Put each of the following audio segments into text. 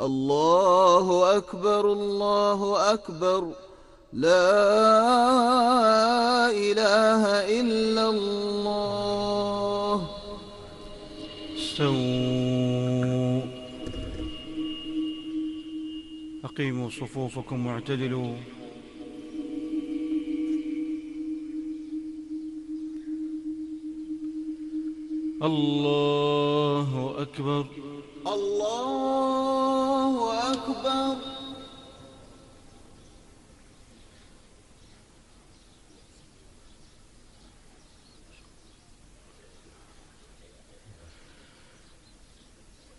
الله أكبر الله أكبر. لا إله إلا الله. استووا. أقيموا صفوفكم واعتدلوا. الله أكبر. الله أكبر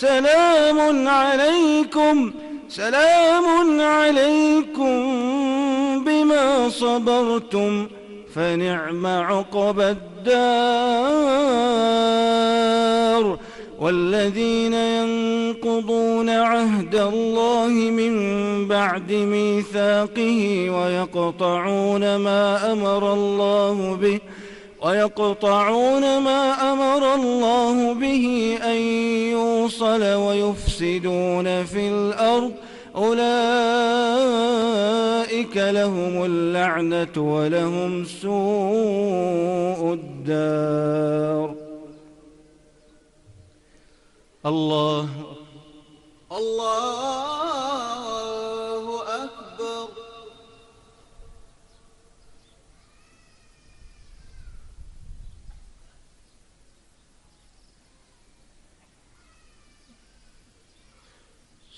سلام عليكم سلام عليكم بما صبرتم فنعم عقبى الدار. والذين ينقضون عهد الله من بعد ميثاقه ويقطعون ما أمر الله به ويقطعون ما أمر الله به أن يوصل ويفسدون في الأرض. أولئك لهم اللعنة ولهم سوء الدار. الله الله أكبر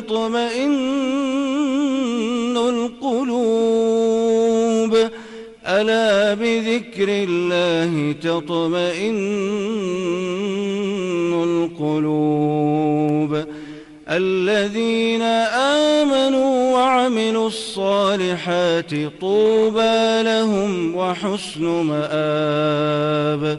تطمئن القلوب. ألا بذكر الله تطمئن القلوب. الذين آمنوا وعملوا الصالحات طوبى لهم وحسن مآب.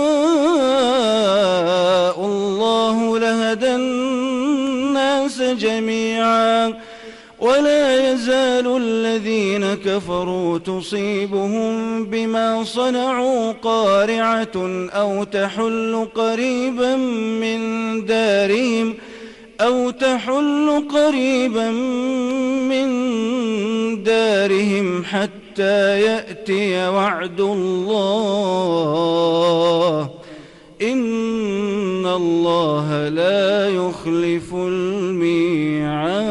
كفروا تصيبهم بما صنعوا قارعة أو تحل قريبا من دارهم أو تحل قريبا من دارهم حتى يأتي وعد الله. إن الله لا يخلف الميعاد.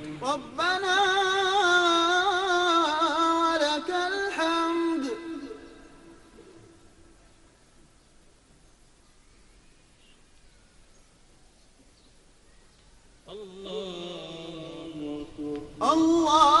الله